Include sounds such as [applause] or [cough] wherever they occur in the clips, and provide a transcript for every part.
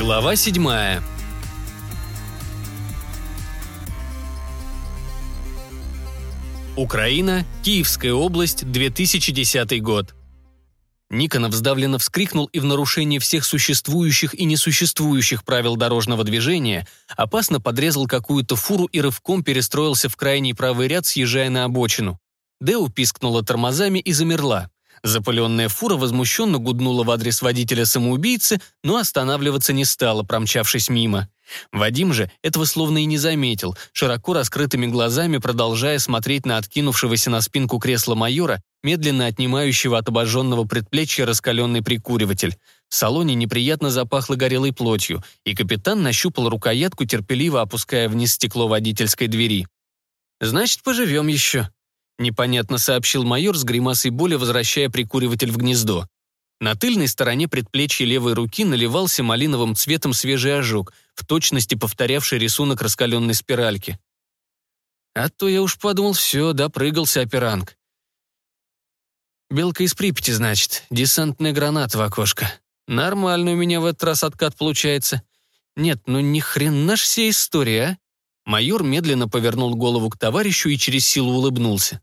Глава 7 Украина, Киевская область, 2010 год. Никонов сдавленно вскрикнул и в нарушении всех существующих и несуществующих правил дорожного движения опасно подрезал какую-то фуру и рывком перестроился в крайний правый ряд, съезжая на обочину. Дэу пискнула тормозами и замерла. Запыленная фура возмущенно гуднула в адрес водителя-самоубийцы, но останавливаться не стала, промчавшись мимо. Вадим же этого словно и не заметил, широко раскрытыми глазами продолжая смотреть на откинувшегося на спинку кресла майора, медленно отнимающего от обожженного предплечья раскаленный прикуриватель. В салоне неприятно запахло горелой плотью, и капитан нащупал рукоятку, терпеливо опуская вниз стекло водительской двери. «Значит, поживем еще», — непонятно сообщил майор с гримасой боли, возвращая прикуриватель в гнездо. На тыльной стороне предплечья левой руки наливался малиновым цветом свежий ожог, в точности повторявший рисунок раскаленной спиральки. А то я уж подумал, все, допрыгался операнг. Белка из Припяти, значит, десантная граната в окошко. Нормально у меня в этот раз откат получается. Нет, ну ни хрена ж вся история, а? Майор медленно повернул голову к товарищу и через силу улыбнулся.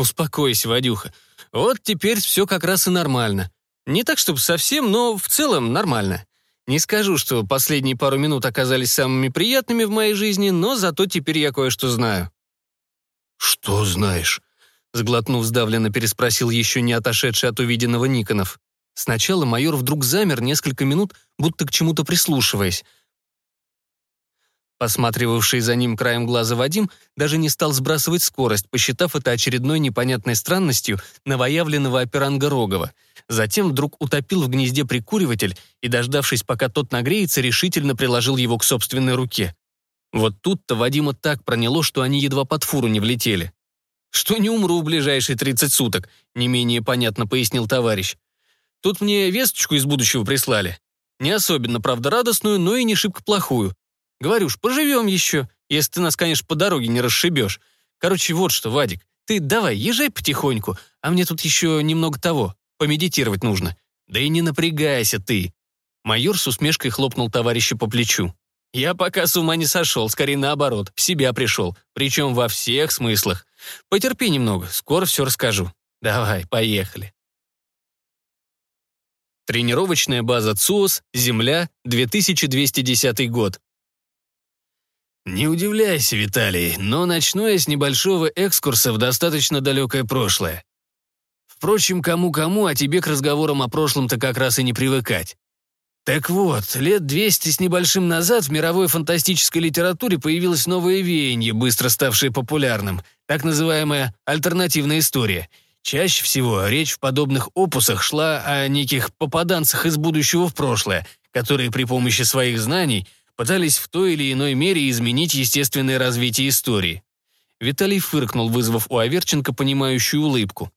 «Успокойся, Вадюха. Вот теперь все как раз и нормально. Не так, чтобы совсем, но в целом нормально. Не скажу, что последние пару минут оказались самыми приятными в моей жизни, но зато теперь я кое-что знаю». «Что знаешь?» Сглотнув сдавленно, переспросил еще не отошедший от увиденного Никонов. Сначала майор вдруг замер несколько минут, будто к чему-то прислушиваясь. Посматривавший за ним краем глаза Вадим даже не стал сбрасывать скорость, посчитав это очередной непонятной странностью новоявленного операнга Рогова. Затем вдруг утопил в гнезде прикуриватель и, дождавшись, пока тот нагреется, решительно приложил его к собственной руке. Вот тут-то Вадима так проняло, что они едва под фуру не влетели. «Что не умру в ближайшие 30 суток», не менее понятно пояснил товарищ. «Тут мне весточку из будущего прислали. Не особенно, правда, радостную, но и не шибко плохую. Говорю ж, поживем еще, если ты нас, конечно, по дороге не расшибешь. Короче, вот что, Вадик, ты давай, езжай потихоньку, а мне тут еще немного того, помедитировать нужно. Да и не напрягайся ты. Майор с усмешкой хлопнул товарища по плечу. Я пока с ума не сошел, скорее наоборот, в себя пришел, причем во всех смыслах. Потерпи немного, скоро все расскажу. Давай, поехали. Тренировочная база ЦУОС, Земля, 2210 год. Не удивляйся, Виталий, но начну я с небольшого экскурса в достаточно далекое прошлое. Впрочем, кому-кому, а тебе к разговорам о прошлом-то как раз и не привыкать. Так вот, лет 200 с небольшим назад в мировой фантастической литературе появилось новое веяние, быстро ставшее популярным, так называемая альтернативная история. Чаще всего речь в подобных опусах шла о неких попаданцах из будущего в прошлое, которые при помощи своих знаний – пытались в той или иной мере изменить естественное развитие истории. Виталий фыркнул, вызвав у Аверченко понимающую улыбку.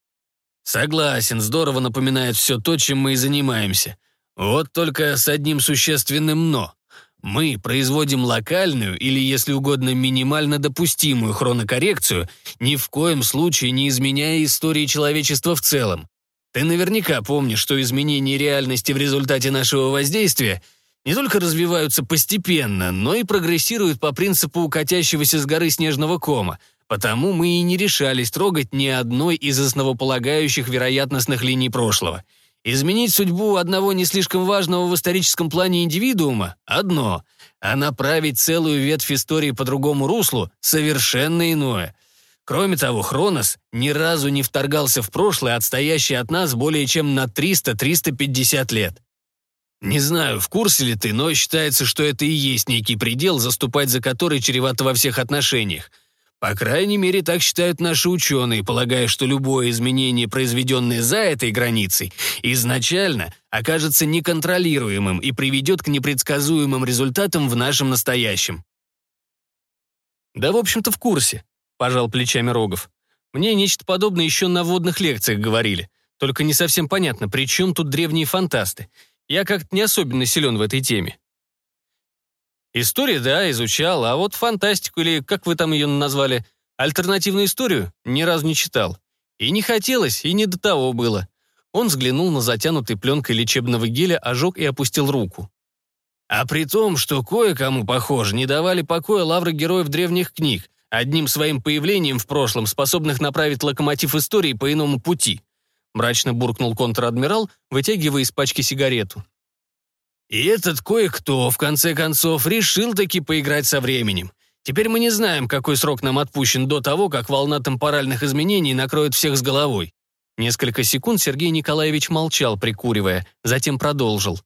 «Согласен, здорово напоминает все то, чем мы и занимаемся. Вот только с одним существенным «но». Мы производим локальную или, если угодно, минимально допустимую хронокоррекцию, ни в коем случае не изменяя истории человечества в целом. Ты наверняка помнишь, что изменение реальности в результате нашего воздействия не только развиваются постепенно, но и прогрессируют по принципу катящегося с горы снежного кома, потому мы и не решались трогать ни одной из основополагающих вероятностных линий прошлого. Изменить судьбу одного не слишком важного в историческом плане индивидуума – одно, а направить целую ветвь истории по другому руслу – совершенно иное. Кроме того, Хронос ни разу не вторгался в прошлое, отстоящее от нас более чем на 300-350 лет. Не знаю, в курсе ли ты, но считается, что это и есть некий предел, заступать за который чревато во всех отношениях. По крайней мере, так считают наши ученые, полагая, что любое изменение, произведенное за этой границей, изначально окажется неконтролируемым и приведет к непредсказуемым результатам в нашем настоящем. «Да, в общем-то, в курсе», — пожал плечами Рогов. «Мне нечто подобное еще на водных лекциях говорили. Только не совсем понятно, при чем тут древние фантасты. Я как-то не особенно силен в этой теме. История, да, изучал, а вот фантастику или, как вы там ее назвали, альтернативную историю ни разу не читал. И не хотелось, и не до того было. Он взглянул на затянутый пленкой лечебного геля ожог и опустил руку. А при том, что кое-кому, похоже, не давали покоя лавры героев древних книг, одним своим появлением в прошлом, способных направить локомотив истории по иному пути. Мрачно буркнул контр-адмирал, вытягивая из пачки сигарету. И этот кое-кто, в конце концов, решил таки поиграть со временем. Теперь мы не знаем, какой срок нам отпущен до того, как волна темпоральных изменений накроет всех с головой. Несколько секунд Сергей Николаевич молчал, прикуривая, затем продолжил.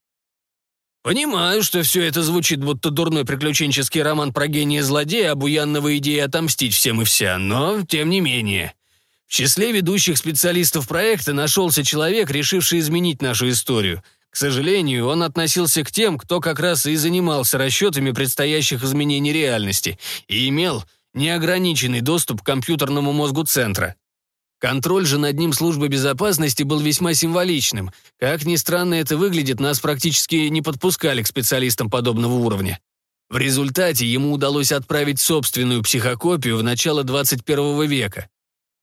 «Понимаю, что все это звучит, будто дурной приключенческий роман про гения злодея, обуянного идеи отомстить всем и вся, но тем не менее. В числе ведущих специалистов проекта нашелся человек, решивший изменить нашу историю — к сожалению, он относился к тем, кто как раз и занимался расчетами предстоящих изменений реальности и имел неограниченный доступ к компьютерному мозгу центра. Контроль же над ним службы безопасности был весьма символичным. Как ни странно это выглядит, нас практически не подпускали к специалистам подобного уровня. В результате ему удалось отправить собственную психокопию в начало 21 века.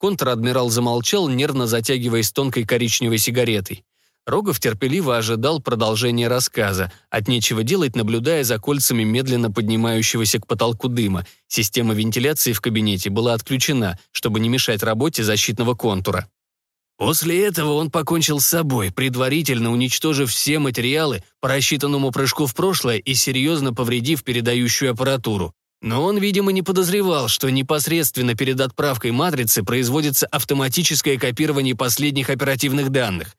Контр-адмирал замолчал, нервно затягиваясь тонкой коричневой сигаретой. Рогов терпеливо ожидал продолжения рассказа, от нечего делать, наблюдая за кольцами медленно поднимающегося к потолку дыма. Система вентиляции в кабинете была отключена, чтобы не мешать работе защитного контура. После этого он покончил с собой, предварительно уничтожив все материалы по рассчитанному прыжку в прошлое и серьезно повредив передающую аппаратуру. Но он, видимо, не подозревал, что непосредственно перед отправкой матрицы производится автоматическое копирование последних оперативных данных.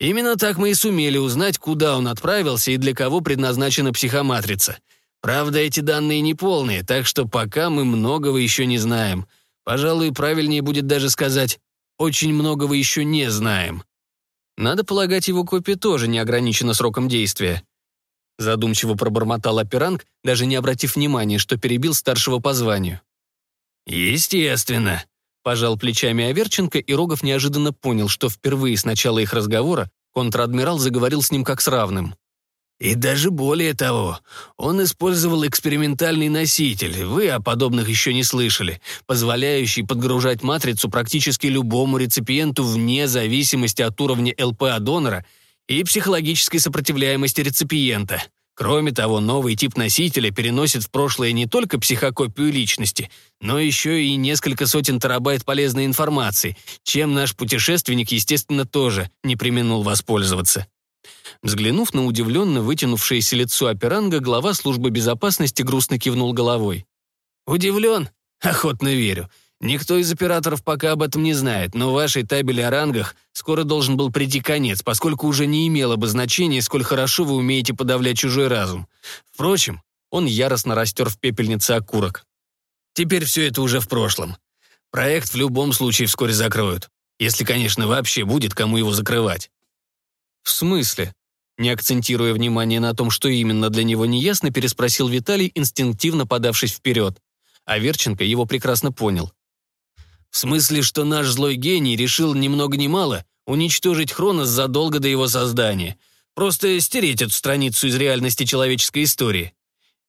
Именно так мы и сумели узнать, куда он отправился и для кого предназначена психоматрица. Правда, эти данные не полные, так что пока мы многого еще не знаем. Пожалуй, правильнее будет даже сказать «очень многого еще не знаем». Надо полагать, его копия тоже не ограничена сроком действия. Задумчиво пробормотал операнг, даже не обратив внимания, что перебил старшего по званию. «Естественно», Пожал плечами Аверченко, и Рогов неожиданно понял, что впервые с начала их разговора контр-адмирал заговорил с ним как с равным. И даже более того, он использовал экспериментальный носитель, вы о подобных еще не слышали, позволяющий подгружать матрицу практически любому реципиенту вне зависимости от уровня ЛПА донора и психологической сопротивляемости реципиента. Кроме того, новый тип носителя переносит в прошлое не только психокопию личности, но еще и несколько сотен терабайт полезной информации, чем наш путешественник, естественно, тоже не применул воспользоваться. Взглянув на удивленно вытянувшееся лицо операнга, глава службы безопасности грустно кивнул головой. «Удивлен? Охотно верю. Никто из операторов пока об этом не знает, но вашей табели о рангах скоро должен был прийти конец, поскольку уже не имело бы значения, сколь хорошо вы умеете подавлять чужой разум. Впрочем, он яростно растер в пепельнице окурок. Теперь все это уже в прошлом. Проект в любом случае вскоре закроют. Если, конечно, вообще будет кому его закрывать. В смысле? Не акцентируя внимание на том, что именно для него неясно, переспросил Виталий, инстинктивно подавшись вперед. А Верченко его прекрасно понял. В смысле, что наш злой гений решил ни много ни мало уничтожить Хронос задолго до его создания. Просто стереть эту страницу из реальности человеческой истории.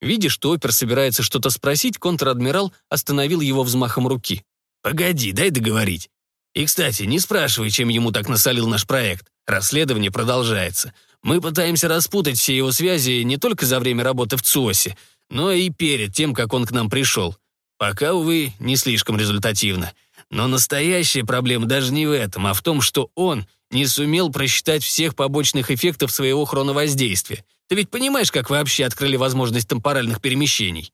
Видя, что опер собирается что-то спросить, контр-адмирал остановил его взмахом руки. «Погоди, дай договорить. И, кстати, не спрашивай, чем ему так насолил наш проект. Расследование продолжается. Мы пытаемся распутать все его связи не только за время работы в ЦОСе, но и перед тем, как он к нам пришел. Пока, увы, не слишком результативно. Но настоящая проблема даже не в этом, а в том, что он не сумел просчитать всех побочных эффектов своего хроновоздействия. Ты ведь понимаешь, как вообще открыли возможность темпоральных перемещений?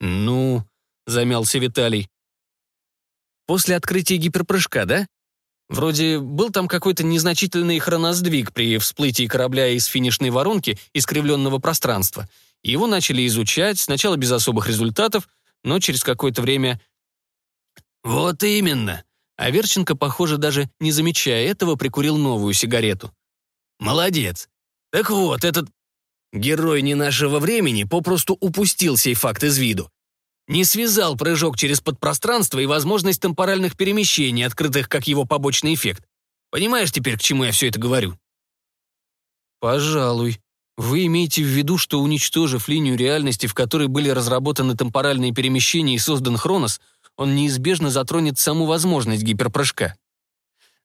Ну, замялся Виталий. После открытия гиперпрыжка, да? Вроде был там какой-то незначительный хроносдвиг при всплытии корабля из финишной воронки искривленного пространства. Его начали изучать, сначала без особых результатов, но через какое-то время «Вот именно!» А Верченко, похоже, даже не замечая этого, прикурил новую сигарету. «Молодец! Так вот, этот герой не нашего времени попросту упустил сей факт из виду. Не связал прыжок через подпространство и возможность темпоральных перемещений, открытых как его побочный эффект. Понимаешь теперь, к чему я все это говорю?» «Пожалуй. Вы имеете в виду, что, уничтожив линию реальности, в которой были разработаны темпоральные перемещения и создан Хронос, он неизбежно затронет саму возможность гиперпрыжка.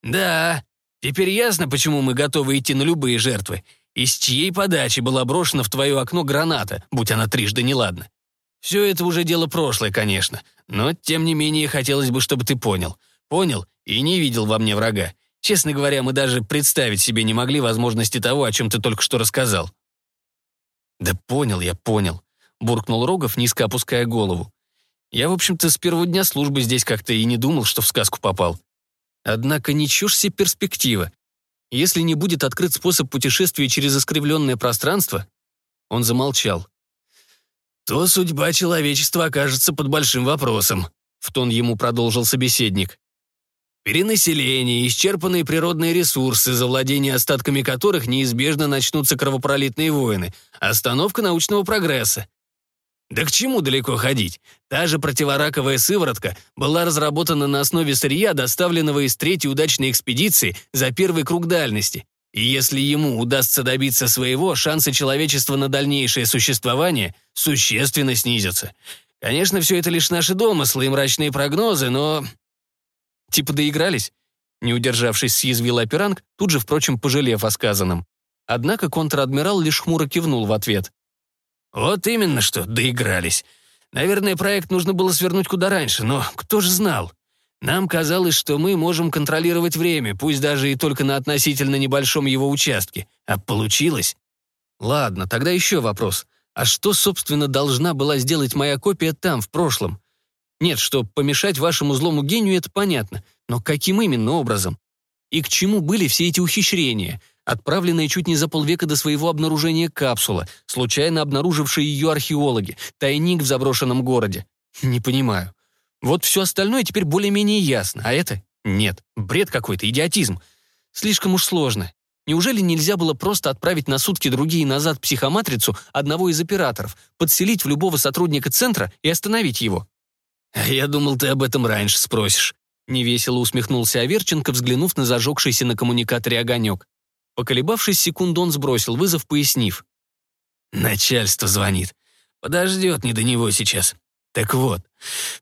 «Да, теперь ясно, почему мы готовы идти на любые жертвы. из чьей подачи была брошена в твое окно граната, будь она трижды неладна. Все это уже дело прошлое, конечно, но, тем не менее, хотелось бы, чтобы ты понял. Понял и не видел во мне врага. Честно говоря, мы даже представить себе не могли возможности того, о чем ты только что рассказал». «Да понял я, понял», — буркнул Рогов, низко опуская голову. «Я, в общем-то, с первого дня службы здесь как-то и не думал, что в сказку попал. Однако не чушь себе перспектива. Если не будет открыт способ путешествия через искривленное пространство...» Он замолчал. «То судьба человечества окажется под большим вопросом», — в тон ему продолжил собеседник. Перенаселение, исчерпанные природные ресурсы, за владение остатками которых неизбежно начнутся кровопролитные войны, остановка научного прогресса. Да к чему далеко ходить? Та же противораковая сыворотка была разработана на основе сырья, доставленного из третьей удачной экспедиции за первый круг дальности. И если ему удастся добиться своего, шансы человечества на дальнейшее существование существенно снизятся. Конечно, все это лишь наши домыслы и мрачные прогнозы, но Типа доигрались?» Не удержавшись, съязвил операнг, тут же, впрочем, пожалев о сказанном. Однако контр-адмирал лишь хмуро кивнул в ответ. «Вот именно что, доигрались. Наверное, проект нужно было свернуть куда раньше, но кто же знал? Нам казалось, что мы можем контролировать время, пусть даже и только на относительно небольшом его участке. А получилось? Ладно, тогда еще вопрос. А что, собственно, должна была сделать моя копия там, в прошлом? Нет, что помешать вашему злому гению, это понятно. Но каким именно образом? И к чему были все эти ухищрения, отправленные чуть не за полвека до своего обнаружения капсула, случайно обнаружившие ее археологи, тайник в заброшенном городе? Не понимаю. Вот все остальное теперь более-менее ясно, а это? Нет, бред какой-то, идиотизм. Слишком уж сложно. Неужели нельзя было просто отправить на сутки другие назад психоматрицу одного из операторов, подселить в любого сотрудника центра и остановить его? «Я думал, ты об этом раньше спросишь», — невесело усмехнулся Аверченко, взглянув на зажегшийся на коммуникаторе огонек. Поколебавшись секунду, он сбросил вызов, пояснив. «Начальство звонит. Подождет не до него сейчас. Так вот,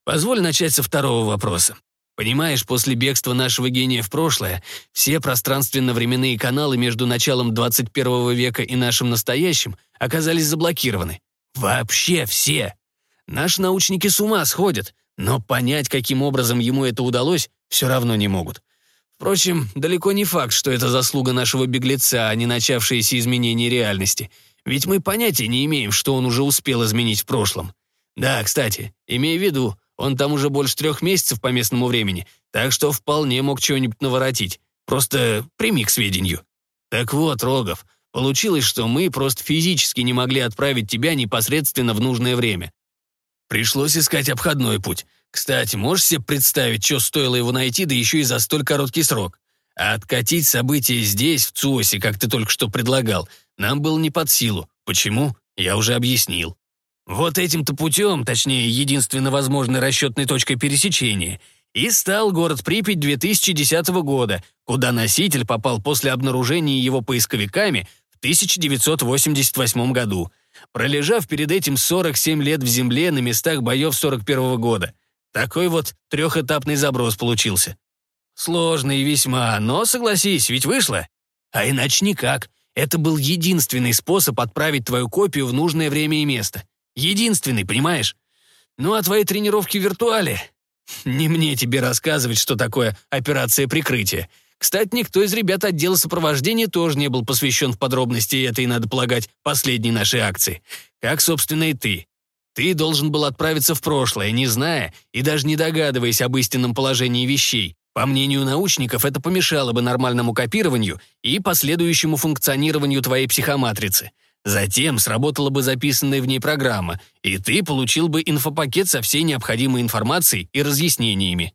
позволь начать со второго вопроса. Понимаешь, после бегства нашего гения в прошлое, все пространственно-временные каналы между началом 21 века и нашим настоящим оказались заблокированы. Вообще все. Наши научники с ума сходят. Но понять, каким образом ему это удалось, все равно не могут. Впрочем, далеко не факт, что это заслуга нашего беглеца, а не начавшиеся изменения реальности. Ведь мы понятия не имеем, что он уже успел изменить в прошлом. Да, кстати, имей в виду, он там уже больше трех месяцев по местному времени, так что вполне мог чего-нибудь наворотить. Просто прими к сведению. Так вот, Рогов, получилось, что мы просто физически не могли отправить тебя непосредственно в нужное время. Пришлось искать обходной путь. Кстати, можешь себе представить, что стоило его найти, да еще и за столь короткий срок? А откатить события здесь, в ЦУОСе, как ты только что предлагал, нам было не под силу. Почему? Я уже объяснил. Вот этим-то путем, точнее, единственно возможной расчетной точкой пересечения, и стал город Припять 2010 года, куда носитель попал после обнаружения его поисковиками в 1988 году пролежав перед этим 47 лет в земле на местах боев 41 -го года. Такой вот трехэтапный заброс получился. Сложный весьма, но согласись, ведь вышло. А иначе никак. Это был единственный способ отправить твою копию в нужное время и место. Единственный, понимаешь? Ну а твои тренировки в виртуале? [laughs] Не мне тебе рассказывать, что такое операция прикрытия. Кстати, никто из ребят отдела сопровождения тоже не был посвящен в подробности этой, надо полагать, последней нашей акции. Как, собственно, и ты. Ты должен был отправиться в прошлое, не зная и даже не догадываясь об истинном положении вещей. По мнению научников, это помешало бы нормальному копированию и последующему функционированию твоей психоматрицы. Затем сработала бы записанная в ней программа, и ты получил бы инфопакет со всей необходимой информацией и разъяснениями.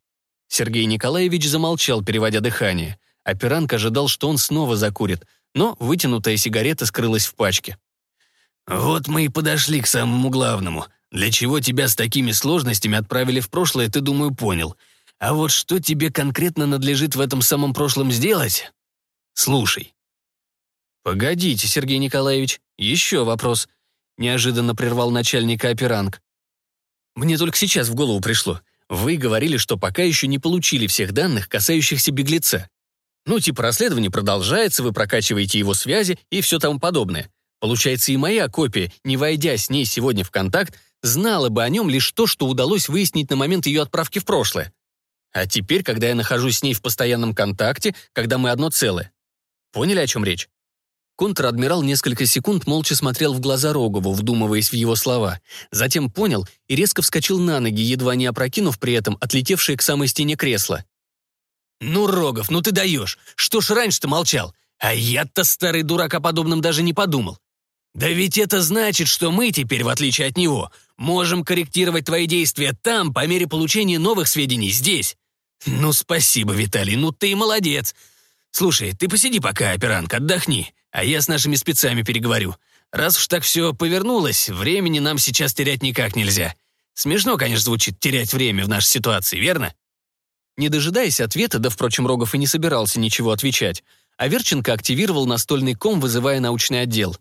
Сергей Николаевич замолчал, переводя дыхание. Операнг ожидал, что он снова закурит, но вытянутая сигарета скрылась в пачке. «Вот мы и подошли к самому главному. Для чего тебя с такими сложностями отправили в прошлое, ты, думаю, понял. А вот что тебе конкретно надлежит в этом самом прошлом сделать? Слушай». «Погодите, Сергей Николаевич, еще вопрос», — неожиданно прервал начальника операнг. «Мне только сейчас в голову пришло. Вы говорили, что пока еще не получили всех данных, касающихся беглеца. Ну, типа расследование продолжается, вы прокачиваете его связи и все тому подобное. Получается, и моя копия, не войдя с ней сегодня в контакт, знала бы о нем лишь то, что удалось выяснить на момент ее отправки в прошлое. А теперь, когда я нахожусь с ней в постоянном контакте, когда мы одно целое. Поняли, о чем речь? Контр-адмирал несколько секунд молча смотрел в глаза Рогову, вдумываясь в его слова. Затем понял и резко вскочил на ноги, едва не опрокинув при этом отлетевшее к самой стене кресло. «Ну, Рогов, ну ты даешь! Что ж раньше-то молчал? А я-то, старый дурак, о подобном даже не подумал. Да ведь это значит, что мы теперь, в отличие от него, можем корректировать твои действия там, по мере получения новых сведений здесь. Ну, спасибо, Виталий, ну ты молодец. Слушай, ты посиди пока, операнг, отдохни, а я с нашими спецами переговорю. Раз уж так все повернулось, времени нам сейчас терять никак нельзя. Смешно, конечно, звучит терять время в нашей ситуации, верно? Не дожидаясь ответа, да, впрочем, Рогов и не собирался ничего отвечать, Аверченко активировал настольный ком, вызывая научный отдел.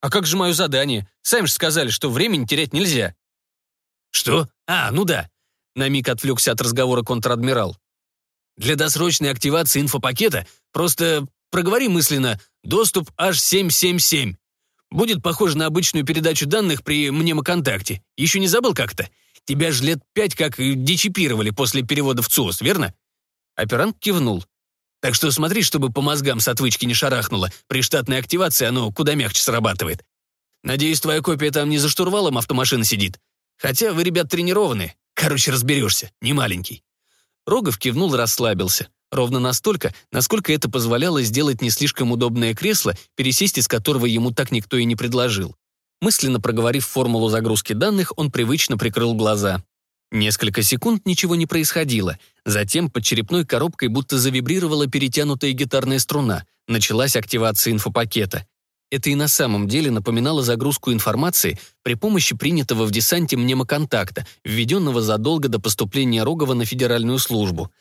«А как же мое задание? Сами же сказали, что времени терять нельзя». «Что? А, ну да». На миг отвлекся от разговора контр-адмирал. «Для досрочной активации инфопакета просто проговори мысленно «доступ H777». Будет похоже на обычную передачу данных при мнемоконтакте. Еще не забыл как-то? Тебя же лет пять как дечипировали после перевода в ЦОС, верно?» Оперант кивнул. «Так что смотри, чтобы по мозгам с отвычки не шарахнуло. При штатной активации оно куда мягче срабатывает. Надеюсь, твоя копия там не за штурвалом автомашины сидит. Хотя вы, ребят, тренированы. Короче, разберешься, не маленький». Рогов кивнул и расслабился. Ровно настолько, насколько это позволяло сделать не слишком удобное кресло, пересесть из которого ему так никто и не предложил. Мысленно проговорив формулу загрузки данных, он привычно прикрыл глаза. Несколько секунд ничего не происходило. Затем под черепной коробкой будто завибрировала перетянутая гитарная струна. Началась активация инфопакета. Это и на самом деле напоминало загрузку информации при помощи принятого в десанте мнемоконтакта, введенного задолго до поступления Рогова на федеральную службу —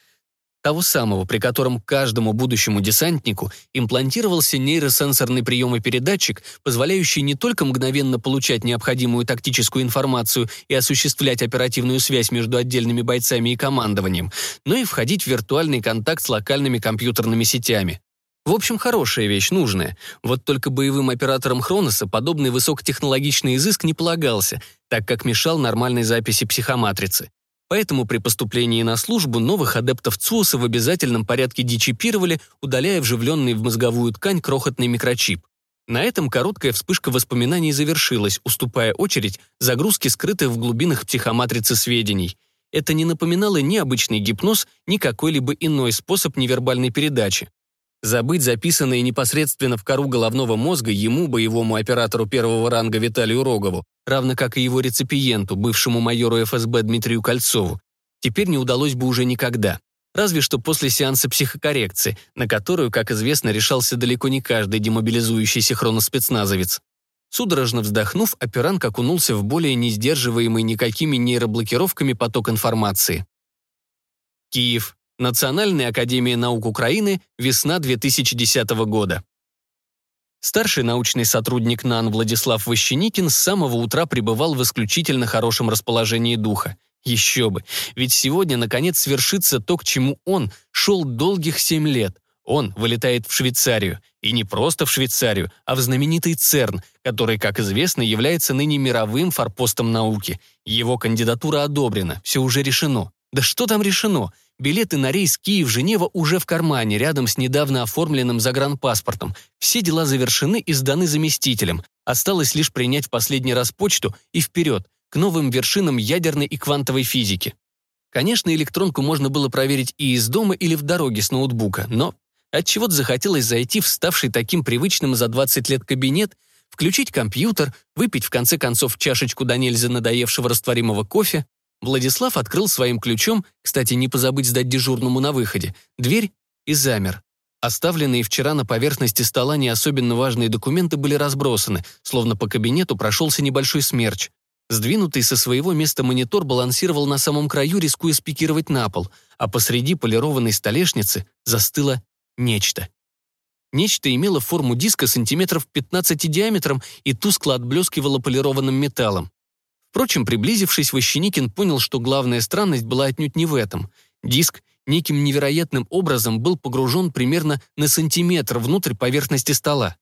того самого, при котором каждому будущему десантнику имплантировался нейросенсорный приемопередатчик, позволяющий не только мгновенно получать необходимую тактическую информацию и осуществлять оперативную связь между отдельными бойцами и командованием, но и входить в виртуальный контакт с локальными компьютерными сетями. В общем, хорошая вещь, нужная. Вот только боевым операторам Хроноса подобный высокотехнологичный изыск не полагался, так как мешал нормальной записи психоматрицы. Поэтому при поступлении на службу новых адептов ЦУСа в обязательном порядке дечипировали, удаляя вживленный в мозговую ткань крохотный микрочип. На этом короткая вспышка воспоминаний завершилась, уступая очередь загрузке скрытых в глубинах психоматрицы сведений. Это не напоминало ни обычный гипноз, ни какой-либо иной способ невербальной передачи. Забыть записанное непосредственно в кору головного мозга ему, боевому оператору первого ранга Виталию Рогову, равно как и его реципиенту, бывшему майору ФСБ Дмитрию Кольцову, теперь не удалось бы уже никогда. Разве что после сеанса психокоррекции, на которую, как известно, решался далеко не каждый демобилизующийся хроноспецназовец. Судорожно вздохнув, операнг окунулся в более не сдерживаемый никакими нейроблокировками поток информации. Киев. Национальная академия наук Украины. Весна 2010 года. Старший научный сотрудник НАН Владислав Ващеникин с самого утра пребывал в исключительно хорошем расположении духа. Еще бы, ведь сегодня, наконец, свершится то, к чему он шел долгих семь лет. Он вылетает в Швейцарию. И не просто в Швейцарию, а в знаменитый ЦЕРН, который, как известно, является ныне мировым форпостом науки. Его кандидатура одобрена, все уже решено. Да что там решено? Билеты на рейс Киев-Женева уже в кармане, рядом с недавно оформленным загранпаспортом. Все дела завершены и сданы заместителем. Осталось лишь принять в последний раз почту и вперед, к новым вершинам ядерной и квантовой физики. Конечно, электронку можно было проверить и из дома или в дороге с ноутбука, но отчего-то захотелось зайти в ставший таким привычным за 20 лет кабинет, включить компьютер, выпить в конце концов чашечку до надоевшего растворимого кофе, Владислав открыл своим ключом, кстати, не позабыть сдать дежурному на выходе, дверь и замер. Оставленные вчера на поверхности стола не особенно важные документы были разбросаны, словно по кабинету прошелся небольшой смерч. Сдвинутый со своего места монитор балансировал на самом краю, рискуя спикировать на пол, а посреди полированной столешницы застыло нечто. Нечто имело форму диска сантиметров 15 диаметром и тускло отблескивало полированным металлом. Впрочем, приблизившись, Ващеникин понял, что главная странность была отнюдь не в этом. Диск неким невероятным образом был погружен примерно на сантиметр внутрь поверхности стола.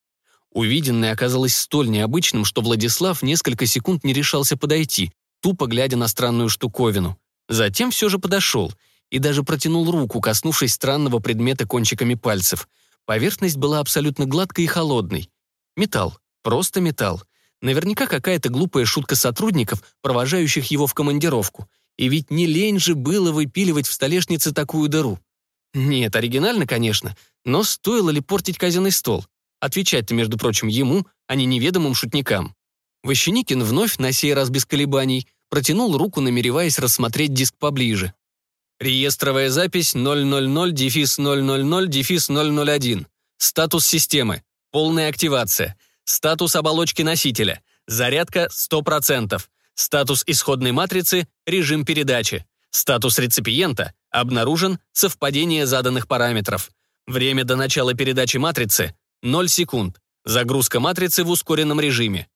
Увиденное оказалось столь необычным, что Владислав несколько секунд не решался подойти, тупо глядя на странную штуковину. Затем все же подошел и даже протянул руку, коснувшись странного предмета кончиками пальцев. Поверхность была абсолютно гладкой и холодной. Металл. Просто металл. Наверняка какая-то глупая шутка сотрудников, провожающих его в командировку. И ведь не лень же было выпиливать в столешнице такую дыру. Нет, оригинально, конечно, но стоило ли портить казенный стол? Отвечать-то, между прочим, ему, а не неведомым шутникам. Ващеникин вновь, на сей раз без колебаний, протянул руку, намереваясь рассмотреть диск поближе. Реестровая запись 000-000-001. Статус системы. Полная активация. Статус оболочки носителя. Зарядка 100%. Статус исходной матрицы – режим передачи. Статус реципиента – обнаружен совпадение заданных параметров. Время до начала передачи матрицы 0 секунд. Загрузка матрицы в ускоренном режиме.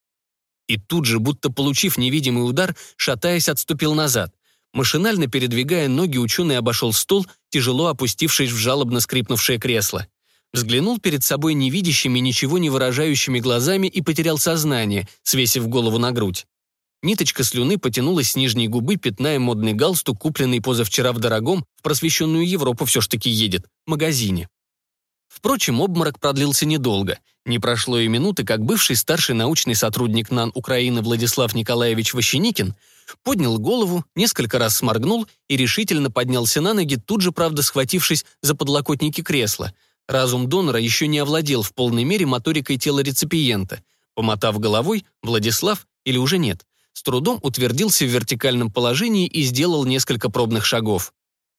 И тут же, будто получив невидимый удар, шатаясь, отступил назад. Машинально передвигая ноги, ученый обошел стол, тяжело опустившись в жалобно скрипнувшее кресло. Взглянул перед собой невидящими, ничего не выражающими глазами и потерял сознание, свесив голову на грудь. Ниточка слюны потянулась с нижней губы, пятная модный галстук, купленный позавчера в дорогом, в просвещенную Европу все ж таки едет, магазине. Впрочем, обморок продлился недолго. Не прошло и минуты, как бывший старший научный сотрудник НАН Украины Владислав Николаевич Ващеникин поднял голову, несколько раз сморгнул и решительно поднялся на ноги, тут же, правда, схватившись за подлокотники кресла. Разум донора еще не овладел в полной мере моторикой тела реципиента. Помотав головой, Владислав, или уже нет, с трудом утвердился в вертикальном положении и сделал несколько пробных шагов.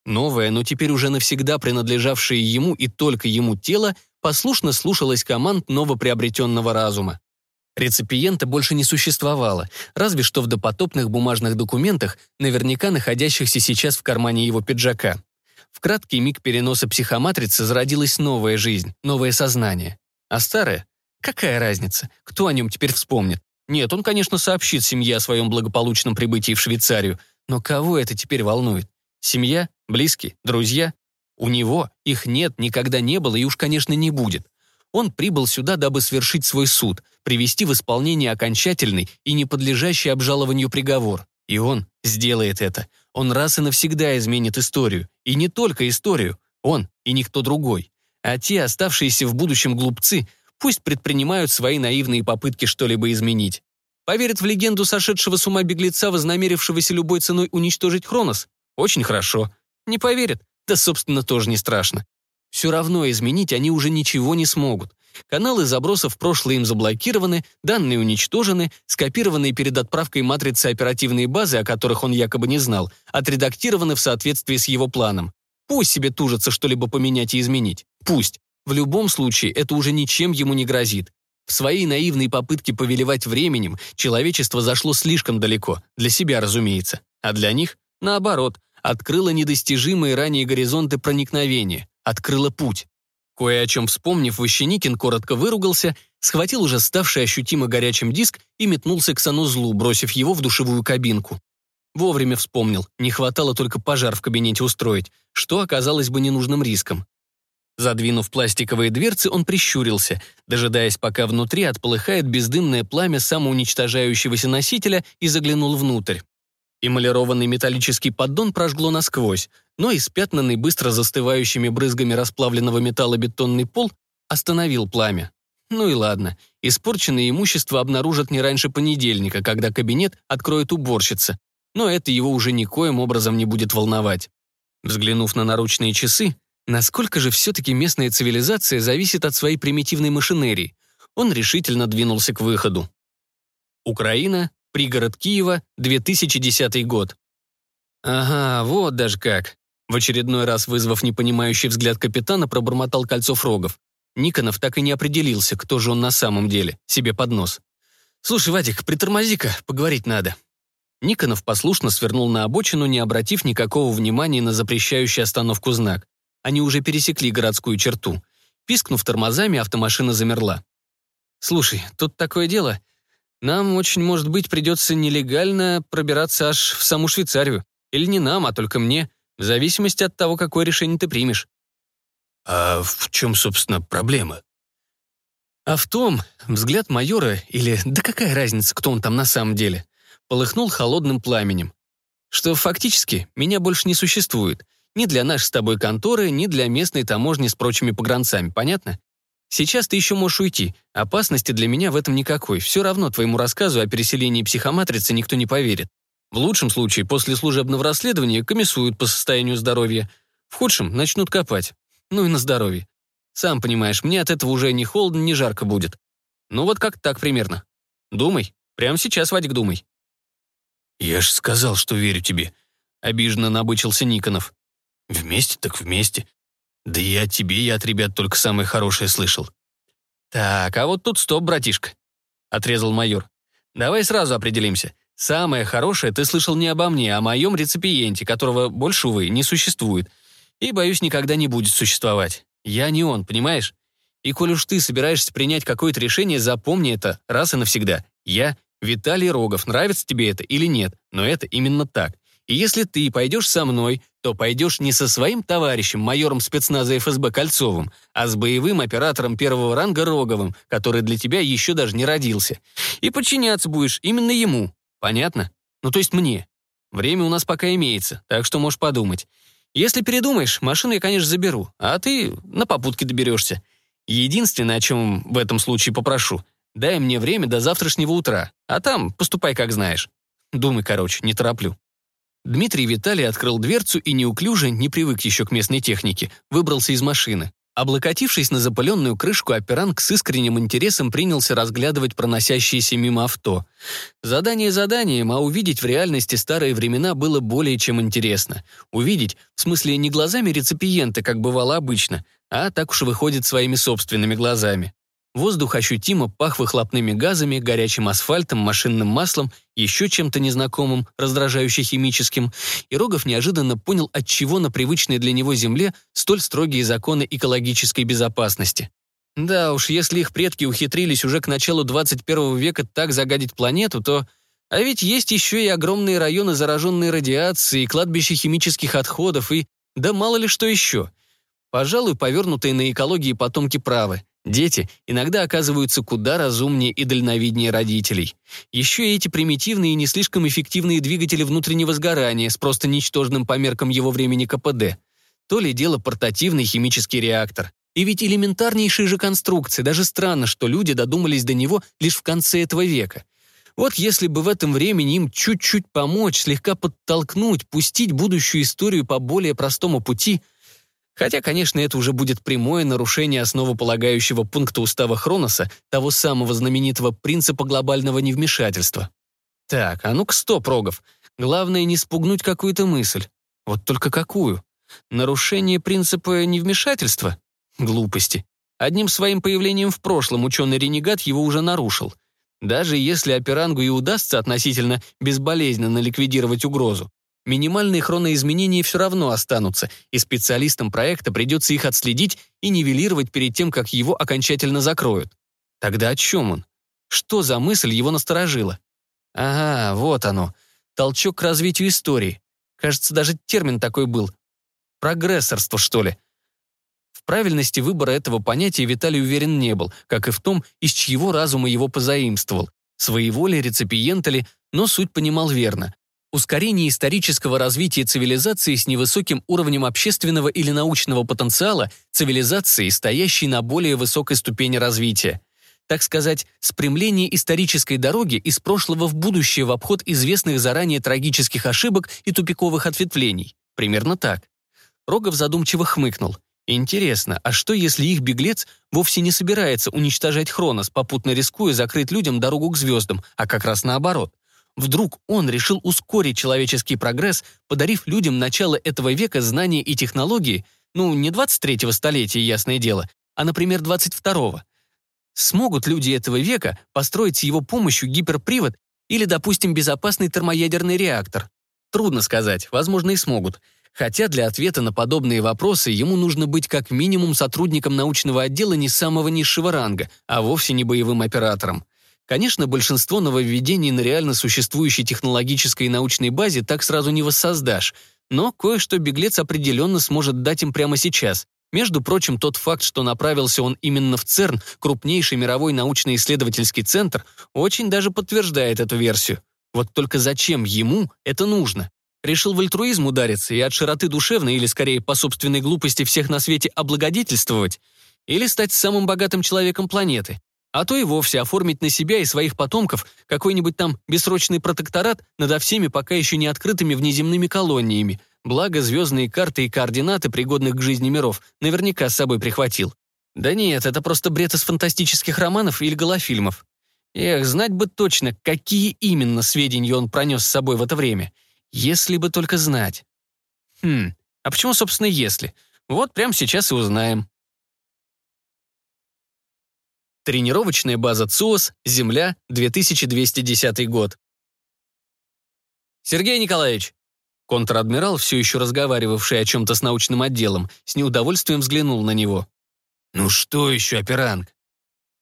Новое, но теперь уже навсегда принадлежавшее ему и только ему тело послушно слушалось команд новоприобретенного разума. Реципиента больше не существовало, разве что в допотопных бумажных документах, наверняка находящихся сейчас в кармане его пиджака. В краткий миг переноса психоматрицы зародилась новая жизнь, новое сознание. А старое? Какая разница? Кто о нем теперь вспомнит? Нет, он, конечно, сообщит семье о своем благополучном прибытии в Швейцарию, но кого это теперь волнует? Семья? Близкие? Друзья? У него их нет, никогда не было и уж, конечно, не будет. Он прибыл сюда, дабы свершить свой суд, привести в исполнение окончательный и не подлежащий обжалованию приговор. И он сделает это. Он раз и навсегда изменит историю. И не только историю. Он и никто другой. А те, оставшиеся в будущем глупцы, пусть предпринимают свои наивные попытки что-либо изменить. Поверят в легенду сошедшего с ума беглеца, вознамерившегося любой ценой уничтожить Хронос? Очень хорошо. Не поверят? Да, собственно, тоже не страшно. Все равно изменить они уже ничего не смогут. Каналы забросов в прошлое им заблокированы, данные уничтожены, скопированные перед отправкой матрицы оперативные базы, о которых он якобы не знал, отредактированы в соответствии с его планом. Пусть себе тужится что-либо поменять и изменить. Пусть. В любом случае, это уже ничем ему не грозит. В своей наивной попытке повелевать временем человечество зашло слишком далеко, для себя, разумеется. А для них, наоборот, открыло недостижимые ранее горизонты проникновения, открыло путь. Кое о чем вспомнив, Ващеникин коротко выругался, схватил уже ставший ощутимо горячим диск и метнулся к санузлу, бросив его в душевую кабинку. Вовремя вспомнил, не хватало только пожар в кабинете устроить, что оказалось бы ненужным риском. Задвинув пластиковые дверцы, он прищурился, дожидаясь, пока внутри отполыхает бездымное пламя самоуничтожающегося носителя и заглянул внутрь. Эмалированный металлический поддон прожгло насквозь, но испятнанный быстро застывающими брызгами расплавленного металла бетонный пол остановил пламя. Ну и ладно, испорченное имущество обнаружат не раньше понедельника, когда кабинет откроет уборщица, но это его уже никоим образом не будет волновать. Взглянув на наручные часы, насколько же все-таки местная цивилизация зависит от своей примитивной машинерии, он решительно двинулся к выходу. Украина, Пригород Киева, 2010 год. Ага, вот даже как. В очередной раз, вызвав непонимающий взгляд капитана, пробормотал Кольцов Рогов. Никонов так и не определился, кто же он на самом деле, себе под нос. «Слушай, Вадик, притормози-ка, поговорить надо». Никонов послушно свернул на обочину, не обратив никакого внимания на запрещающий остановку знак. Они уже пересекли городскую черту. Пискнув тормозами, автомашина замерла. «Слушай, тут такое дело. Нам, очень может быть, придется нелегально пробираться аж в саму Швейцарию. Или не нам, а только мне. В зависимости от того, какое решение ты примешь. А в чем, собственно, проблема? А в том, взгляд майора, или да какая разница, кто он там на самом деле, полыхнул холодным пламенем. Что фактически меня больше не существует. Ни для нашей с тобой конторы, ни для местной таможни с прочими погранцами, понятно? Сейчас ты еще можешь уйти. Опасности для меня в этом никакой. Все равно твоему рассказу о переселении психоматрицы никто не поверит. В лучшем случае, после служебного расследования комиссуют по состоянию здоровья. В худшем начнут копать. Ну и на здоровье. Сам понимаешь, мне от этого уже ни холодно, ни жарко будет. Ну вот как так примерно. Думай. Прямо сейчас, Вадик, думай. Я ж сказал, что верю тебе. Обиженно набычился Никонов. Вместе так вместе. Да и от тебе, и от ребят только самое хорошее слышал. Так, а вот тут стоп, братишка. Отрезал майор. Давай сразу определимся. Самое хорошее ты слышал не обо мне, а о моем реципиенте, которого больше, увы, не существует. И, боюсь, никогда не будет существовать. Я не он, понимаешь? И коль уж ты собираешься принять какое-то решение, запомни это раз и навсегда. Я Виталий Рогов, нравится тебе это или нет, но это именно так. И если ты пойдешь со мной, то пойдешь не со своим товарищем, майором спецназа ФСБ Кольцовым, а с боевым оператором первого ранга Роговым, который для тебя еще даже не родился. И подчиняться будешь именно ему. Понятно? Ну, то есть мне. Время у нас пока имеется, так что можешь подумать. Если передумаешь, машину я, конечно, заберу, а ты на попутке доберешься. Единственное, о чем в этом случае попрошу, дай мне время до завтрашнего утра, а там поступай как знаешь. Думай, короче, не тороплю. Дмитрий Виталий открыл дверцу и неуклюже, не привык еще к местной технике, выбрался из машины. Облокотившись на запыленную крышку, операнг с искренним интересом принялся разглядывать проносящиеся мимо авто. Задание заданием, а увидеть в реальности старые времена было более чем интересно. Увидеть, в смысле, не глазами реципиента, как бывало обычно, а так уж выходит своими собственными глазами. Воздух ощутимо пах выхлопными газами, горячим асфальтом, машинным маслом, еще чем-то незнакомым, раздражающе химическим, и Рогов неожиданно понял, отчего на привычной для него земле столь строгие законы экологической безопасности. Да уж, если их предки ухитрились уже к началу 21 века так загадить планету, то... А ведь есть еще и огромные районы, зараженные радиацией, кладбища химических отходов и... Да мало ли что еще. Пожалуй, повернутые на экологии потомки правы. Дети иногда оказываются куда разумнее и дальновиднее родителей. Еще и эти примитивные и не слишком эффективные двигатели внутреннего сгорания с просто ничтожным по меркам его времени КПД. То ли дело портативный химический реактор. И ведь элементарнейшие же конструкции, даже странно, что люди додумались до него лишь в конце этого века. Вот если бы в этом времени им чуть-чуть помочь, слегка подтолкнуть, пустить будущую историю по более простому пути – Хотя, конечно, это уже будет прямое нарушение основополагающего пункта устава Хроноса, того самого знаменитого принципа глобального невмешательства. Так, а ну-ка стоп, Рогов. Главное не спугнуть какую-то мысль. Вот только какую? Нарушение принципа невмешательства? Глупости. Одним своим появлением в прошлом ученый-ренегат его уже нарушил. Даже если оперангу и удастся относительно безболезненно ликвидировать угрозу, минимальные хроноизменения все равно останутся, и специалистам проекта придется их отследить и нивелировать перед тем, как его окончательно закроют. Тогда о чем он? Что за мысль его насторожила? Ага, вот оно. Толчок к развитию истории. Кажется, даже термин такой был. Прогрессорство, что ли? В правильности выбора этого понятия Виталий уверен не был, как и в том, из чьего разума его позаимствовал. Своего ли, реципиента ли, но суть понимал верно. Ускорение исторического развития цивилизации с невысоким уровнем общественного или научного потенциала цивилизации, стоящей на более высокой ступени развития. Так сказать, спрямление исторической дороги из прошлого в будущее в обход известных заранее трагических ошибок и тупиковых ответвлений. Примерно так. Рогов задумчиво хмыкнул. Интересно, а что если их беглец вовсе не собирается уничтожать Хронос, попутно рискуя закрыть людям дорогу к звездам, а как раз наоборот? Вдруг он решил ускорить человеческий прогресс, подарив людям начало этого века знания и технологии, ну, не 23-го столетия, ясное дело, а, например, 22-го. Смогут люди этого века построить с его помощью гиперпривод или, допустим, безопасный термоядерный реактор? Трудно сказать, возможно, и смогут. Хотя для ответа на подобные вопросы ему нужно быть как минимум сотрудником научного отдела не самого низшего ранга, а вовсе не боевым оператором. Конечно, большинство нововведений на реально существующей технологической и научной базе так сразу не воссоздашь, но кое-что беглец определенно сможет дать им прямо сейчас. Между прочим, тот факт, что направился он именно в ЦЕРН, крупнейший мировой научно-исследовательский центр, очень даже подтверждает эту версию. Вот только зачем ему это нужно? Решил в альтруизм удариться и от широты душевной или, скорее, по собственной глупости всех на свете облагодетельствовать? Или стать самым богатым человеком планеты? А то и вовсе оформить на себя и своих потомков какой-нибудь там бессрочный протекторат над всеми пока еще не открытыми внеземными колониями, благо звездные карты и координаты, пригодных к жизни миров, наверняка с собой прихватил. Да нет, это просто бред из фантастических романов или голофильмов. Эх, знать бы точно, какие именно сведения он пронес с собой в это время. Если бы только знать. Хм, а почему, собственно, если? Вот прямо сейчас и узнаем. Тренировочная база ЦУОС, Земля, 2210 год. «Сергей Николаевич!» Контр-адмирал, все еще разговаривавший о чем-то с научным отделом, с неудовольствием взглянул на него. «Ну что еще, операнг?»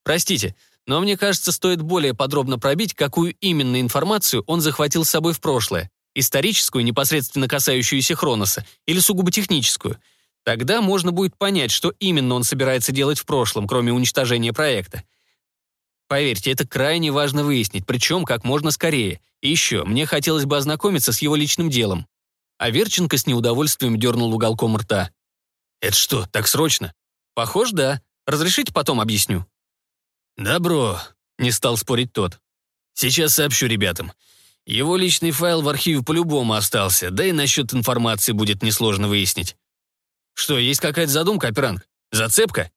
«Простите, но мне кажется, стоит более подробно пробить, какую именно информацию он захватил с собой в прошлое. Историческую, непосредственно касающуюся Хроноса, или сугубо техническую – Тогда можно будет понять, что именно он собирается делать в прошлом, кроме уничтожения проекта. Поверьте, это крайне важно выяснить, причем как можно скорее. И еще, мне хотелось бы ознакомиться с его личным делом. А Верченко с неудовольствием дернул уголком рта. «Это что, так срочно?» «Похож, да. Разрешите потом объясню?» «Добро», — не стал спорить тот. «Сейчас сообщу ребятам. Его личный файл в архиве по-любому остался, да и насчет информации будет несложно выяснить. Что, есть какая-то задумка, операнг? Зацепка?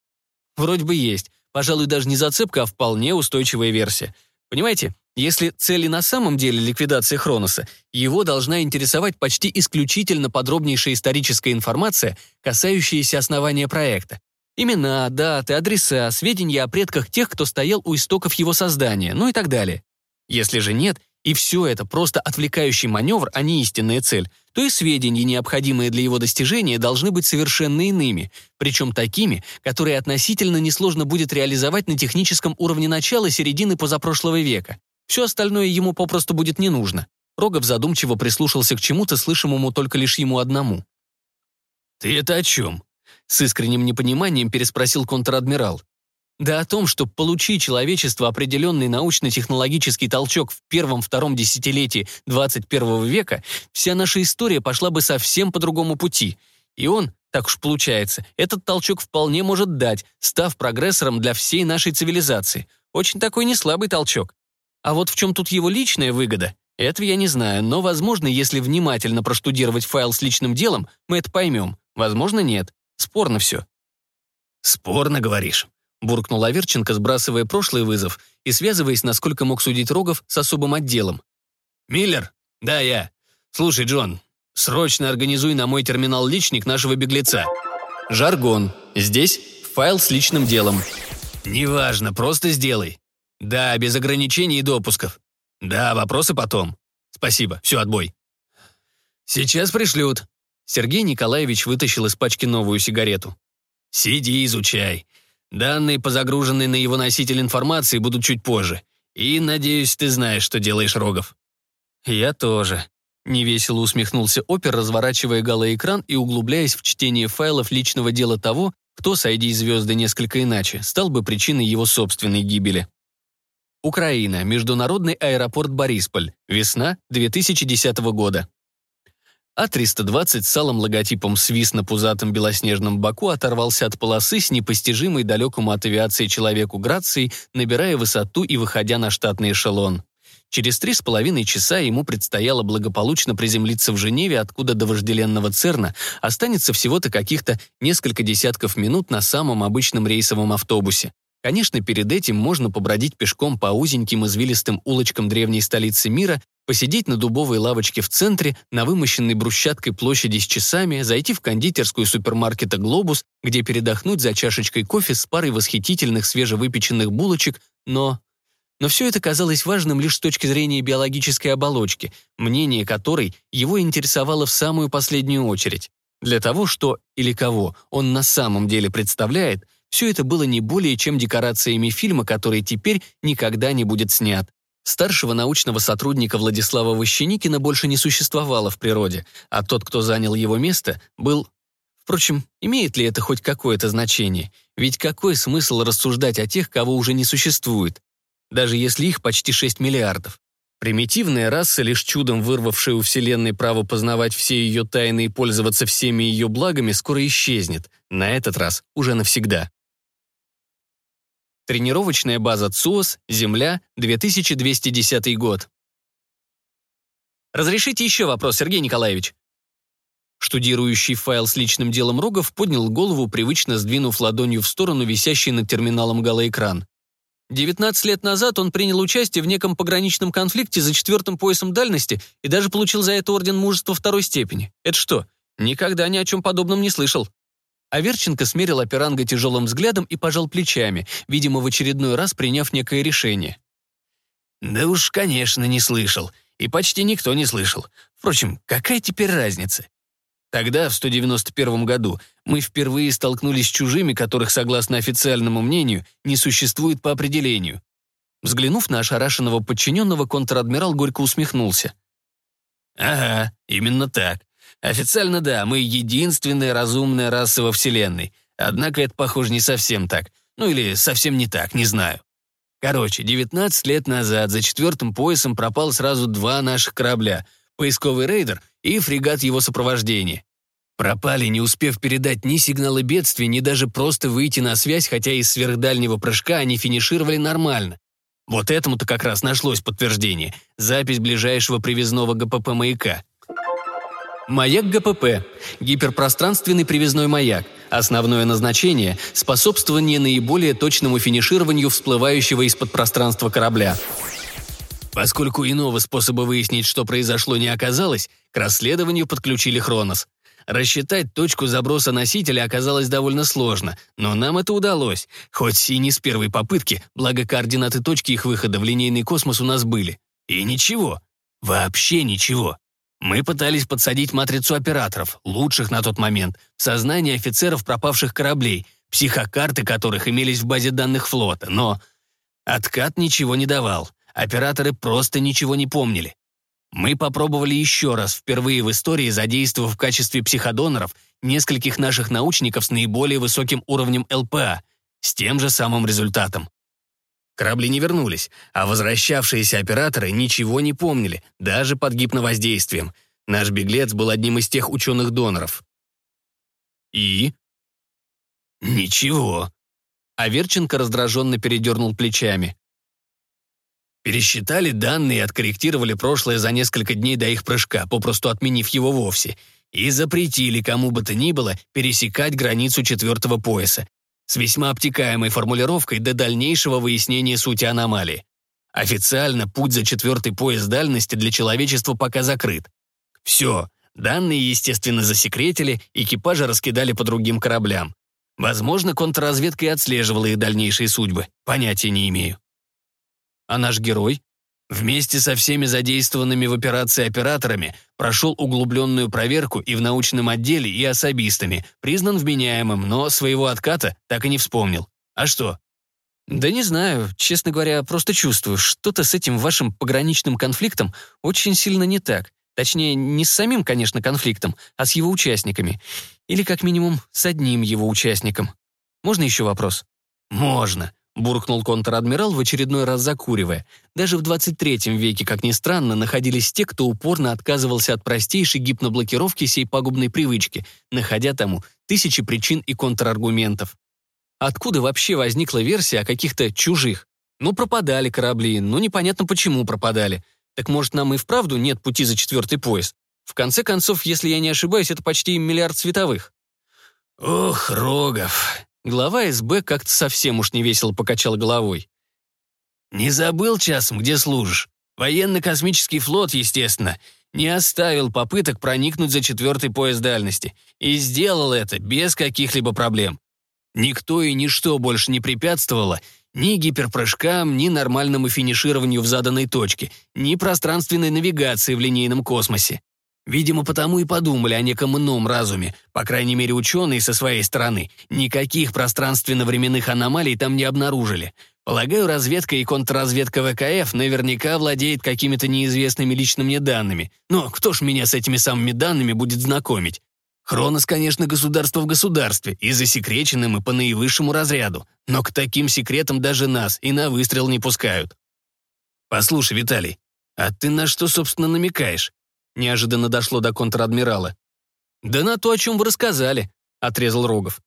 Вроде бы есть. Пожалуй, даже не зацепка, а вполне устойчивая версия. Понимаете, если цель и на самом деле ликвидация Хроноса, его должна интересовать почти исключительно подробнейшая историческая информация, касающаяся основания проекта. Имена, даты, адреса, сведения о предках тех, кто стоял у истоков его создания, ну и так далее. Если же нет, и все это просто отвлекающий маневр, а не истинная цель, то и сведения, необходимые для его достижения, должны быть совершенно иными, причем такими, которые относительно несложно будет реализовать на техническом уровне начала-середины позапрошлого века. Все остальное ему попросту будет не нужно. Рогов задумчиво прислушался к чему-то, слышимому только лишь ему одному. «Ты это о чем?» С искренним непониманием переспросил контр-адмирал. Да о том, что получи человечество определенный научно-технологический толчок в первом-втором десятилетии 21 века, вся наша история пошла бы совсем по другому пути. И он, так уж получается, этот толчок вполне может дать, став прогрессором для всей нашей цивилизации. Очень такой неслабый толчок. А вот в чем тут его личная выгода, этого я не знаю, но, возможно, если внимательно проштудировать файл с личным делом, мы это поймем. Возможно, нет. Спорно все. «Спорно, говоришь?» Буркнул Аверченко, сбрасывая прошлый вызов и связываясь, насколько мог судить Рогов, с особым отделом. «Миллер? Да, я. Слушай, Джон, срочно организуй на мой терминал личник нашего беглеца». «Жаргон. Здесь файл с личным делом». «Неважно, просто сделай». «Да, без ограничений и допусков». «Да, вопросы потом». «Спасибо, все, отбой». «Сейчас пришлют». Сергей Николаевич вытащил из пачки новую сигарету. «Сиди, изучай. Данные по загруженной на его носитель информации будут чуть позже. И, надеюсь, ты знаешь, что делаешь, Рогов». «Я тоже», — невесело усмехнулся опер, разворачивая галоэкран и углубляясь в чтение файлов личного дела того, кто, сойди звезды несколько иначе, стал бы причиной его собственной гибели. Украина. Международный аэропорт Борисполь. Весна 2010 года. А-320 с алым логотипом «Свис» на пузатом белоснежном боку оторвался от полосы с непостижимой далекому от авиации человеку грацией, набирая высоту и выходя на штатный эшелон. Через три с половиной часа ему предстояло благополучно приземлиться в Женеве, откуда до вожделенного ЦЕРНа останется всего-то каких-то несколько десятков минут на самом обычном рейсовом автобусе. Конечно, перед этим можно побродить пешком по узеньким извилистым улочкам древней столицы мира посидеть на дубовой лавочке в центре, на вымощенной брусчаткой площади с часами, зайти в кондитерскую супермаркета «Глобус», где передохнуть за чашечкой кофе с парой восхитительных свежевыпеченных булочек, но... Но все это казалось важным лишь с точки зрения биологической оболочки, мнение которой его интересовало в самую последнюю очередь. Для того, что или кого он на самом деле представляет, все это было не более чем декорациями фильма, который теперь никогда не будет снят. Старшего научного сотрудника Владислава Вощеникина больше не существовало в природе, а тот, кто занял его место, был... Впрочем, имеет ли это хоть какое-то значение? Ведь какой смысл рассуждать о тех, кого уже не существует? Даже если их почти 6 миллиардов. Примитивная раса, лишь чудом вырвавшая у Вселенной право познавать все ее тайны и пользоваться всеми ее благами, скоро исчезнет, на этот раз уже навсегда. Тренировочная база ЦУОС, Земля, 2210 год. Разрешите еще вопрос, Сергей Николаевич? Штудирующий файл с личным делом Рогов поднял голову, привычно сдвинув ладонью в сторону висящий над терминалом галоэкран. 19 лет назад он принял участие в неком пограничном конфликте за четвертым поясом дальности и даже получил за это орден мужества второй степени. Это что? Никогда ни о чем подобном не слышал. Аверченко смерил операнга тяжелым взглядом и пожал плечами, видимо, в очередной раз приняв некое решение. «Да уж, конечно, не слышал. И почти никто не слышал. Впрочем, какая теперь разница? Тогда, в 191 году, мы впервые столкнулись с чужими, которых, согласно официальному мнению, не существует по определению. Взглянув на ошарашенного подчиненного, контр-адмирал горько усмехнулся. «Ага, именно так. Официально да, мы единственная разумная раса во Вселенной. Однако это, похоже, не совсем так. Ну или совсем не так, не знаю. Короче, 19 лет назад за четвертым поясом пропал сразу два наших корабля — поисковый рейдер и фрегат его сопровождения. Пропали, не успев передать ни сигналы бедствия, ни даже просто выйти на связь, хотя из сверхдальнего прыжка они финишировали нормально. Вот этому-то как раз нашлось подтверждение. Запись ближайшего привязного ГПП маяка. Маяк ГПП – гиперпространственный привязной маяк. Основное назначение – способствование наиболее точному финишированию всплывающего из-под пространства корабля. Поскольку иного способа выяснить, что произошло, не оказалось, к расследованию подключили Хронос. Рассчитать точку заброса носителя оказалось довольно сложно, но нам это удалось, хоть и не с первой попытки, благо координаты точки их выхода в линейный космос у нас были. И ничего. Вообще ничего. Мы пытались подсадить матрицу операторов, лучших на тот момент, в сознание офицеров пропавших кораблей, психокарты которых имелись в базе данных флота, но... Откат ничего не давал. Операторы просто ничего не помнили. Мы попробовали еще раз, впервые в истории задействовав в качестве психодоноров нескольких наших научников с наиболее высоким уровнем ЛПА, с тем же самым результатом. Корабли не вернулись, а возвращавшиеся операторы ничего не помнили, даже под гипновоздействием. Наш беглец был одним из тех ученых-доноров. И? Ничего. Аверченко раздраженно передернул плечами. Пересчитали данные и откорректировали прошлое за несколько дней до их прыжка, попросту отменив его вовсе, и запретили кому бы то ни было пересекать границу четвертого пояса, с весьма обтекаемой формулировкой до дальнейшего выяснения сути аномалии. Официально путь за четвертый пояс дальности для человечества пока закрыт. Все, данные, естественно, засекретили, экипажи раскидали по другим кораблям. Возможно, контрразведка и отслеживала их дальнейшие судьбы. Понятия не имею. А наш герой? Вместе со всеми задействованными в операции операторами прошел углубленную проверку и в научном отделе, и особистами, признан вменяемым, но своего отката так и не вспомнил. А что? Да не знаю, честно говоря, просто чувствую, что-то с этим вашим пограничным конфликтом очень сильно не так. Точнее, не с самим, конечно, конфликтом, а с его участниками. Или, как минимум, с одним его участником. Можно еще вопрос? Можно буркнул контр-адмирал в очередной раз закуривая. Даже в 23 веке, как ни странно, находились те, кто упорно отказывался от простейшей гипноблокировки сей пагубной привычки, находя тому тысячи причин и контраргументов. Откуда вообще возникла версия о каких-то чужих? Ну, пропадали корабли, ну непонятно почему пропадали. Так может, нам и вправду нет пути за четвертый пояс? В конце концов, если я не ошибаюсь, это почти миллиард световых. Ох, Рогов, Глава СБ как-то совсем уж невесело покачал головой. «Не забыл часом, где служишь? Военно-космический флот, естественно, не оставил попыток проникнуть за четвертый пояс дальности и сделал это без каких-либо проблем. Никто и ничто больше не препятствовало ни гиперпрыжкам, ни нормальному финишированию в заданной точке, ни пространственной навигации в линейном космосе. Видимо, потому и подумали о неком ином разуме. По крайней мере, ученые со своей стороны никаких пространственно-временных аномалий там не обнаружили. Полагаю, разведка и контрразведка ВКФ наверняка владеет какими-то неизвестными лично мне данными. Но кто ж меня с этими самыми данными будет знакомить? Хронос, конечно, государство в государстве, и засекреченным, и по наивысшему разряду. Но к таким секретам даже нас и на выстрел не пускают. Послушай, Виталий, а ты на что, собственно, намекаешь? Неожиданно дошло до контр-адмирала. «Да на то, о чем вы рассказали», — отрезал Рогов.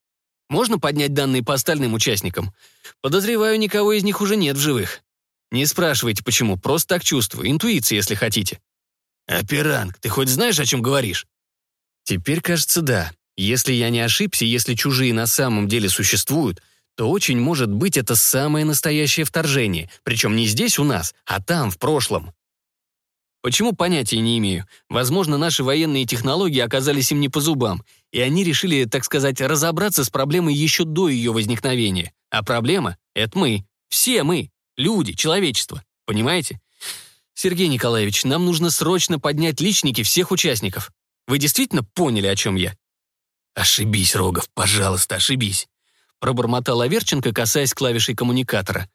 «Можно поднять данные по остальным участникам? Подозреваю, никого из них уже нет в живых. Не спрашивайте, почему, просто так чувствую, интуиция, если хотите». «Аперанг, ты хоть знаешь, о чем говоришь?» «Теперь, кажется, да. Если я не ошибся, если чужие на самом деле существуют, то очень может быть это самое настоящее вторжение, причем не здесь у нас, а там, в прошлом. Почему, понятия не имею. Возможно, наши военные технологии оказались им не по зубам, и они решили, так сказать, разобраться с проблемой еще до ее возникновения. А проблема — это мы. Все мы. Люди, человечество. Понимаете? Сергей Николаевич, нам нужно срочно поднять личники всех участников. Вы действительно поняли, о чем я? Ошибись, Рогов, пожалуйста, ошибись. Пробормотал Аверченко, касаясь клавишей коммуникатора.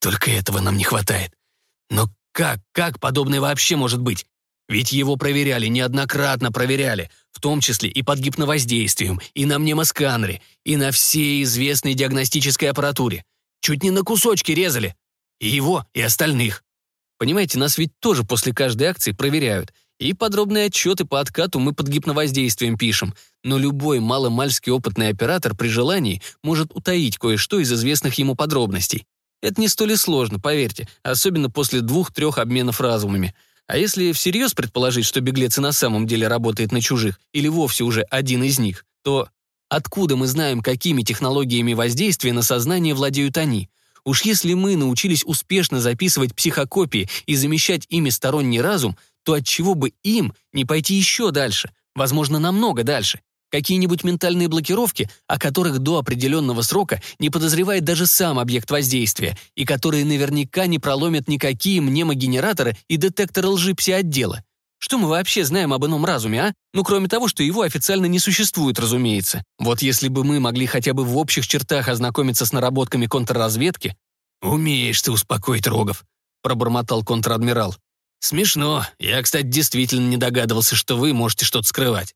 Только этого нам не хватает. Но как, как подобное вообще может быть? Ведь его проверяли, неоднократно проверяли, в том числе и под гипновоздействием, и на мнемосканере, и на всей известной диагностической аппаратуре. Чуть не на кусочки резали. И его, и остальных. Понимаете, нас ведь тоже после каждой акции проверяют. И подробные отчеты по откату мы под гипновоздействием пишем. Но любой маломальский опытный оператор при желании может утаить кое-что из известных ему подробностей. Это не столь и сложно, поверьте, особенно после двух-трех обменов разумами. А если всерьез предположить, что беглец и на самом деле работает на чужих, или вовсе уже один из них, то откуда мы знаем, какими технологиями воздействия на сознание владеют они? Уж если мы научились успешно записывать психокопии и замещать ими сторонний разум, то отчего бы им не пойти еще дальше, возможно, намного дальше, какие-нибудь ментальные блокировки, о которых до определенного срока не подозревает даже сам объект воздействия, и которые наверняка не проломят никакие мнемогенераторы и детекторы лжи пси-отдела. Что мы вообще знаем об ином разуме, а? Ну, кроме того, что его официально не существует, разумеется. Вот если бы мы могли хотя бы в общих чертах ознакомиться с наработками контрразведки... «Умеешь ты успокоить Рогов», — пробормотал контр-адмирал. «Смешно. Я, кстати, действительно не догадывался, что вы можете что-то скрывать.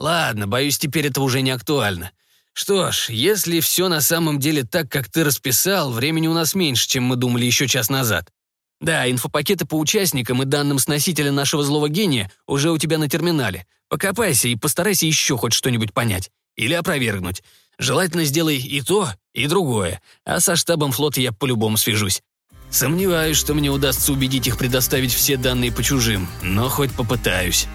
Ладно, боюсь, теперь это уже не актуально. Что ж, если все на самом деле так, как ты расписал, времени у нас меньше, чем мы думали еще час назад. Да, инфопакеты по участникам и данным с носителя нашего злого гения уже у тебя на терминале. Покопайся и постарайся еще хоть что-нибудь понять. Или опровергнуть. Желательно сделай и то, и другое. А со штабом флота я по-любому свяжусь. Сомневаюсь, что мне удастся убедить их предоставить все данные по чужим, но хоть попытаюсь.